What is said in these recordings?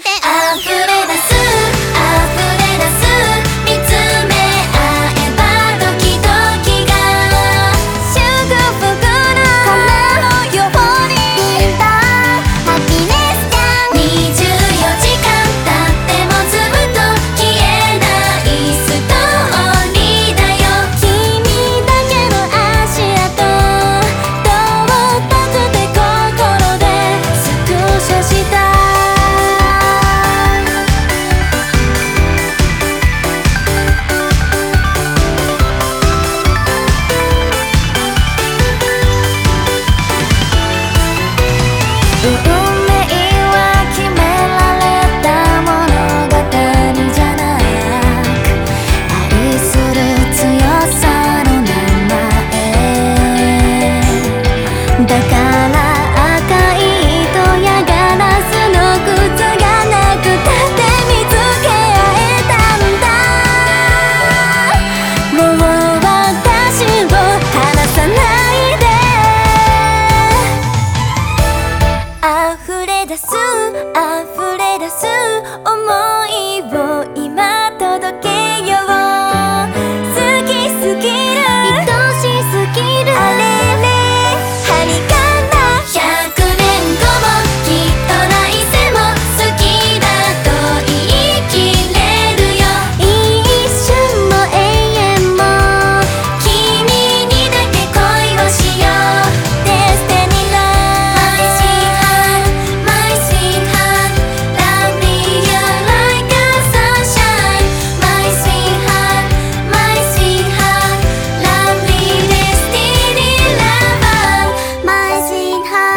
見て溢れ出す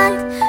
啊。